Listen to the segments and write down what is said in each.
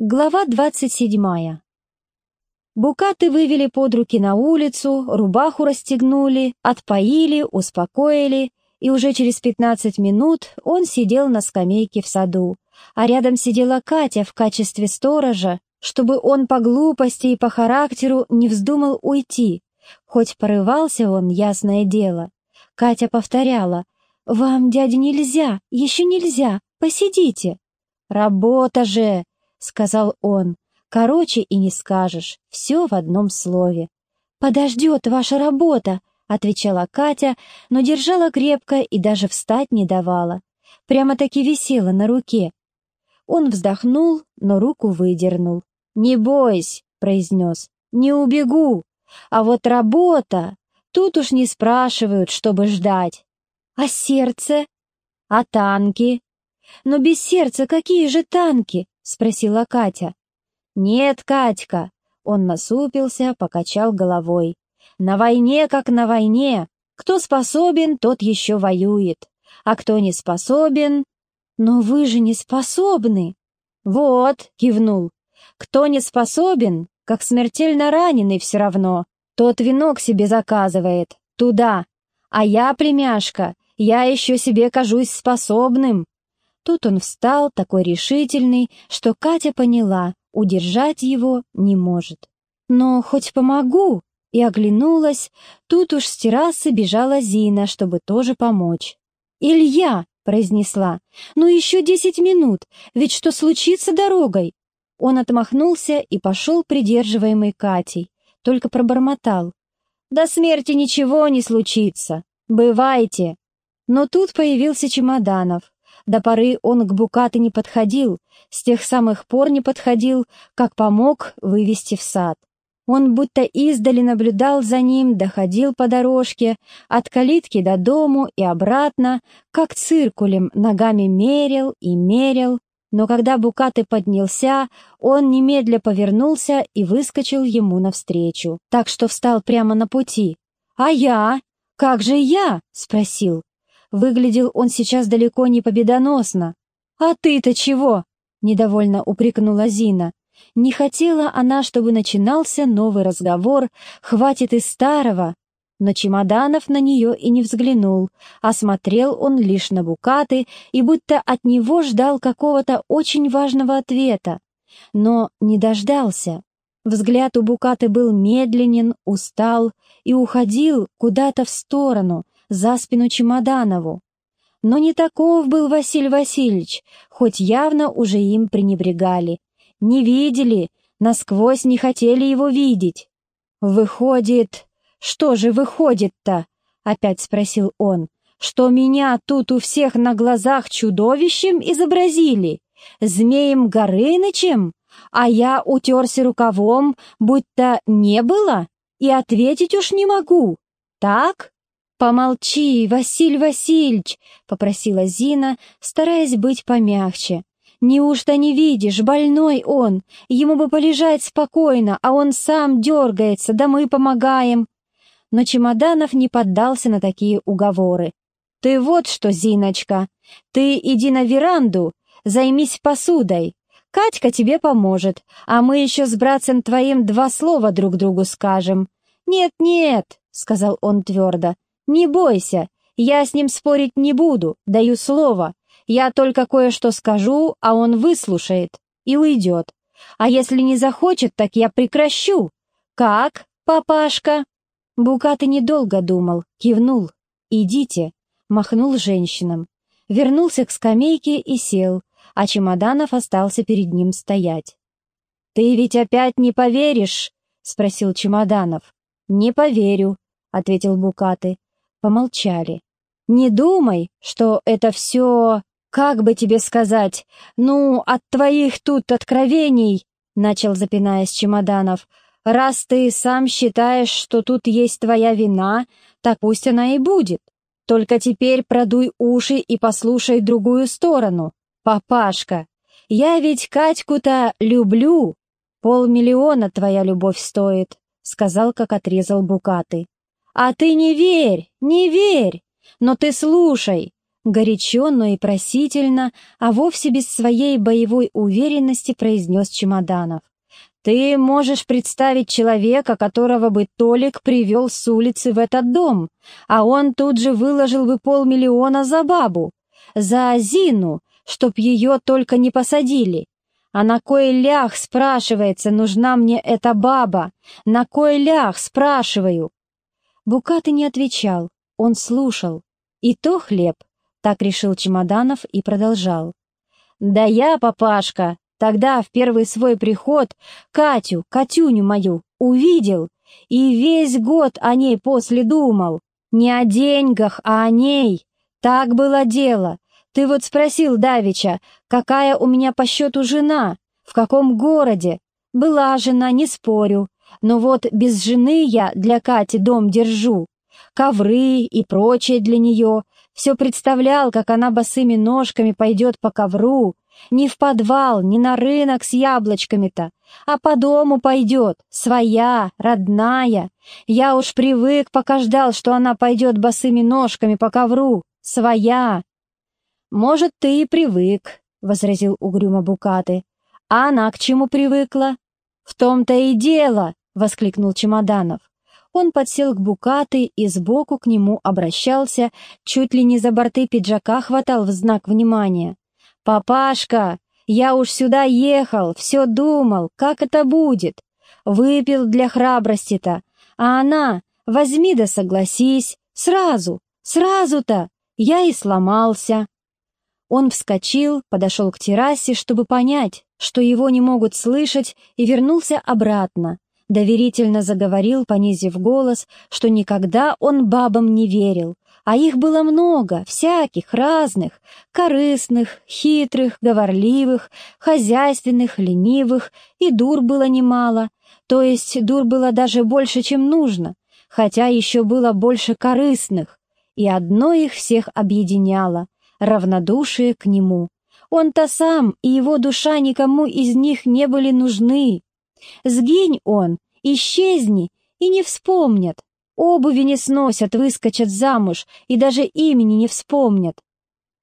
Глава двадцать седьмая. Букаты вывели под руки на улицу, рубаху расстегнули, отпоили, успокоили, и уже через пятнадцать минут он сидел на скамейке в саду, а рядом сидела Катя в качестве сторожа, чтобы он по глупости и по характеру не вздумал уйти, хоть порывался он, ясное дело. Катя повторяла, «Вам, дядя, нельзя, еще нельзя, посидите». «Работа же!» — сказал он. «Короче и не скажешь, все в одном слове». «Подождет ваша работа», — отвечала Катя, но держала крепко и даже встать не давала. Прямо-таки висела на руке. Он вздохнул, но руку выдернул. «Не бойся», — произнес, — «не убегу. А вот работа, тут уж не спрашивают, чтобы ждать. А сердце? А танки? Но без сердца какие же танки? — спросила Катя. «Нет, Катька!» — он насупился, покачал головой. «На войне, как на войне. Кто способен, тот еще воюет. А кто не способен...» «Но вы же не способны!» «Вот!» — кивнул. «Кто не способен, как смертельно раненый все равно, тот венок себе заказывает. Туда. А я, племяшка, я еще себе кажусь способным. Тут он встал, такой решительный, что Катя поняла, удержать его не может. «Но хоть помогу!» и оглянулась, тут уж с террасы бежала Зина, чтобы тоже помочь. «Илья!» — произнесла. «Ну еще десять минут, ведь что случится дорогой?» Он отмахнулся и пошел, придерживаемый Катей, только пробормотал. «До смерти ничего не случится. Бывайте!» Но тут появился Чемоданов. До поры он к Букаты не подходил, с тех самых пор не подходил, как помог вывести в сад. Он будто издали наблюдал за ним, доходил по дорожке, от калитки до дому и обратно, как циркулем ногами мерил и мерил, но когда Букаты поднялся, он немедля повернулся и выскочил ему навстречу, так что встал прямо на пути. «А я? Как же я?» — спросил. Выглядел он сейчас далеко не победоносно. «А ты-то чего?» — недовольно упрекнула Зина. Не хотела она, чтобы начинался новый разговор, хватит и старого. Но Чемоданов на нее и не взглянул, а смотрел он лишь на букаты и будто от него ждал какого-то очень важного ответа. Но не дождался. Взгляд у Букаты был медленен, устал и уходил куда-то в сторону, за спину Чемоданову. Но не таков был Василий Васильевич, хоть явно уже им пренебрегали. Не видели, насквозь не хотели его видеть. «Выходит...» «Что же выходит-то?» — опять спросил он. «Что меня тут у всех на глазах чудовищем изобразили? Змеем Горынычем? А я утерся рукавом, будто не было? И ответить уж не могу. Так?» «Помолчи, Василь Васильевич!» — попросила Зина, стараясь быть помягче. «Неужто не видишь, больной он? Ему бы полежать спокойно, а он сам дергается, да мы помогаем!» Но Чемоданов не поддался на такие уговоры. «Ты вот что, Зиночка, ты иди на веранду, займись посудой. Катька тебе поможет, а мы еще с братцем твоим два слова друг другу скажем». «Нет-нет», — сказал он твердо, — «Не бойся, я с ним спорить не буду, даю слово. Я только кое-что скажу, а он выслушает и уйдет. А если не захочет, так я прекращу. Как, папашка?» Букаты недолго думал, кивнул. «Идите», — махнул женщинам. Вернулся к скамейке и сел, а Чемоданов остался перед ним стоять. «Ты ведь опять не поверишь?» — спросил Чемоданов. «Не поверю», — ответил Букаты. Помолчали. «Не думай, что это все, как бы тебе сказать, ну, от твоих тут откровений», — начал запинаясь чемоданов. «Раз ты сам считаешь, что тут есть твоя вина, так пусть она и будет. Только теперь продуй уши и послушай другую сторону. Папашка, я ведь Катьку-то люблю. Полмиллиона твоя любовь стоит», — сказал, как отрезал Букаты. «А ты не верь, не верь! Но ты слушай! Горячо, но и просительно, а вовсе без своей боевой уверенности произнес Чемоданов. «Ты можешь представить человека, которого бы Толик привел с улицы в этот дом, а он тут же выложил бы полмиллиона за бабу, за Азину, чтоб ее только не посадили. А на кой лях, спрашивается, нужна мне эта баба? На кой лях, спрашиваю?» Букаты не отвечал, он слушал. И то хлеб, так решил Чемоданов и продолжал. «Да я, папашка, тогда в первый свой приход Катю, Катюню мою, увидел и весь год о ней после думал. Не о деньгах, а о ней. Так было дело. Ты вот спросил Давича, какая у меня по счету жена, в каком городе. Была жена, не спорю, но вот без жены я для Кати дом держу. Ковры и прочее для нее, все представлял, как она босыми ножками пойдет по ковру, не в подвал, не на рынок с яблочками-то, а по дому пойдет, своя, родная. Я уж привык, пока ждал, что она пойдет босыми ножками по ковру, своя. «Может, ты и привык», — возразил угрюмо Букаты. «А она к чему привыкла?» «В том-то и дело», — воскликнул Чемоданов. Он подсел к Букаты и сбоку к нему обращался, чуть ли не за борты пиджака хватал в знак внимания. «Папашка, я уж сюда ехал, все думал, как это будет. Выпил для храбрости-то, а она, возьми да согласись, сразу, сразу-то, я и сломался». Он вскочил, подошел к террасе, чтобы понять, что его не могут слышать, и вернулся обратно, доверительно заговорил, понизив голос, что никогда он бабам не верил, а их было много, всяких, разных, корыстных, хитрых, говорливых, хозяйственных, ленивых, и дур было немало, то есть дур было даже больше, чем нужно, хотя еще было больше корыстных, и одно их всех объединяло — равнодушие к нему. Он-то сам и его душа никому из них не были нужны, Сгинь он, исчезни, и не вспомнят. Обуви не сносят, выскочат замуж, и даже имени не вспомнят.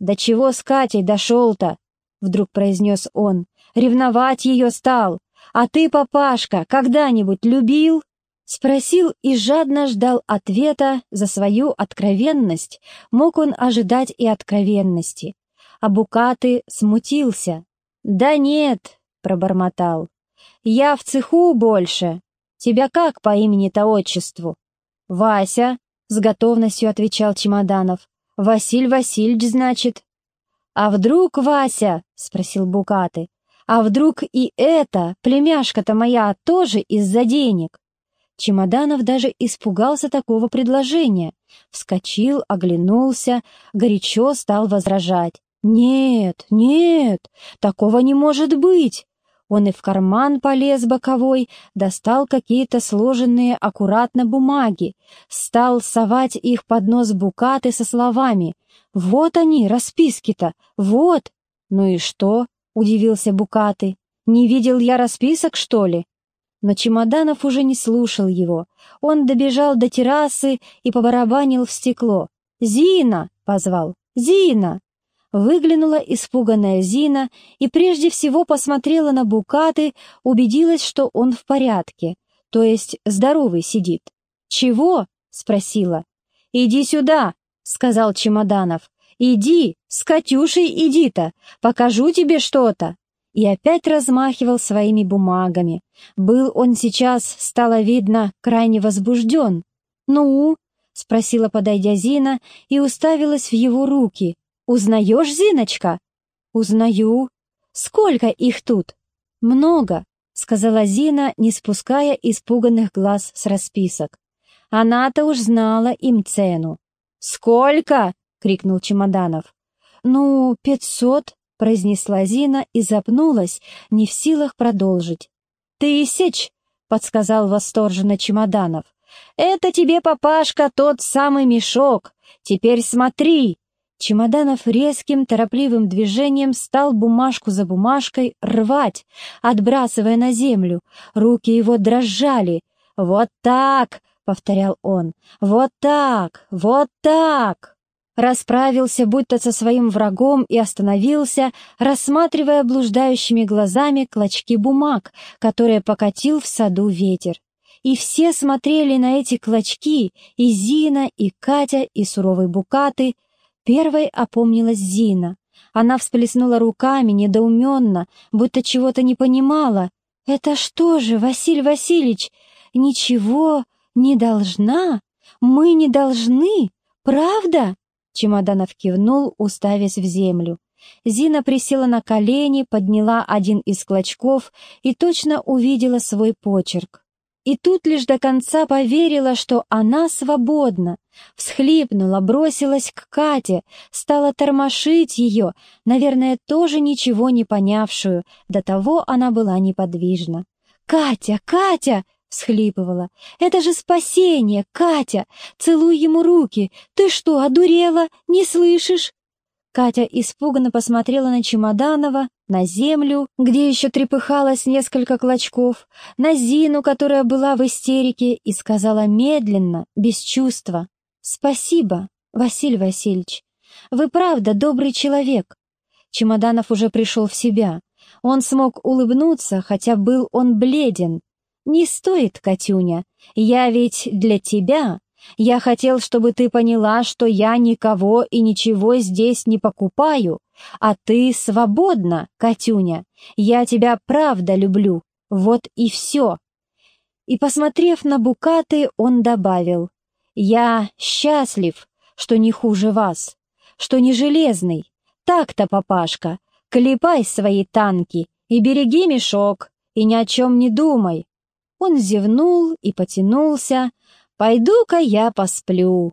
«Да чего с Катей дошел-то?» — вдруг произнес он. «Ревновать ее стал. А ты, папашка, когда-нибудь любил?» Спросил и жадно ждал ответа за свою откровенность. Мог он ожидать и откровенности. А Букаты смутился. «Да нет», — пробормотал. «Я в цеху больше. Тебя как по имени-то отчеству?» «Вася», — с готовностью отвечал Чемоданов. «Василь Васильевич, значит». «А вдруг, Вася?» — спросил Букаты. «А вдруг и это, племяшка-то моя, тоже из-за денег?» Чемоданов даже испугался такого предложения. Вскочил, оглянулся, горячо стал возражать. «Нет, нет, такого не может быть! Он и в карман полез боковой, достал какие-то сложенные аккуратно бумаги, стал совать их под нос букаты со словами «Вот они, расписки-то, вот!» «Ну и что?» — удивился Букаты. «Не видел я расписок, что ли?» Но Чемоданов уже не слушал его. Он добежал до террасы и побарабанил в стекло. «Зина!» — позвал. «Зина!» Выглянула испуганная Зина и прежде всего посмотрела на Букаты, убедилась, что он в порядке, то есть здоровый сидит. «Чего?» — спросила. «Иди сюда», — сказал Чемоданов. «Иди, с Катюшей иди-то, покажу тебе что-то». И опять размахивал своими бумагами. Был он сейчас, стало видно, крайне возбужден. «Ну?» — спросила, подойдя Зина, и уставилась в его руки — «Узнаешь, Зиночка?» «Узнаю. Сколько их тут?» «Много», — сказала Зина, не спуская испуганных глаз с расписок. Она-то уж знала им цену. «Сколько?» — крикнул Чемоданов. «Ну, пятьсот», — произнесла Зина и запнулась, не в силах продолжить. «Тысяч!» — подсказал восторженно Чемоданов. «Это тебе, папашка, тот самый мешок. Теперь смотри!» Чемоданов резким, торопливым движением стал бумажку за бумажкой рвать, отбрасывая на землю. Руки его дрожали. «Вот так!» — повторял он. «Вот так! Вот так!» расправился будто со своим врагом и остановился, рассматривая блуждающими глазами клочки бумаг, которые покатил в саду ветер. И все смотрели на эти клочки, и Зина, и Катя, и суровые букаты. Первой опомнилась Зина. Она всплеснула руками недоуменно, будто чего-то не понимала. «Это что же, Василий Васильевич, ничего не должна? Мы не должны? Правда?» Чемоданов кивнул, уставясь в землю. Зина присела на колени, подняла один из клочков и точно увидела свой почерк. И тут лишь до конца поверила, что она свободна. Всхлипнула, бросилась к Кате, стала тормошить ее, наверное, тоже ничего не понявшую, до того она была неподвижна. «Катя, Катя!» — всхлипывала. «Это же спасение, Катя! Целуй ему руки! Ты что, одурела? Не слышишь?» Катя испуганно посмотрела на Чемоданова, на землю, где еще трепыхалось несколько клочков, на Зину, которая была в истерике, и сказала медленно, без чувства, «Спасибо, Василий Васильевич. Вы правда добрый человек». Чемоданов уже пришел в себя. Он смог улыбнуться, хотя был он бледен. «Не стоит, Катюня, я ведь для тебя я хотел, чтобы ты поняла, что я никого и ничего здесь не покупаю, а ты свободна, Катюня. Я тебя правда люблю. Вот и все». И, посмотрев на букаты, он добавил, «Я счастлив, что не хуже вас, что не железный. Так-то, папашка, клепай свои танки и береги мешок, и ни о чем не думай». Он зевнул и потянулся, Пойду-ка я посплю.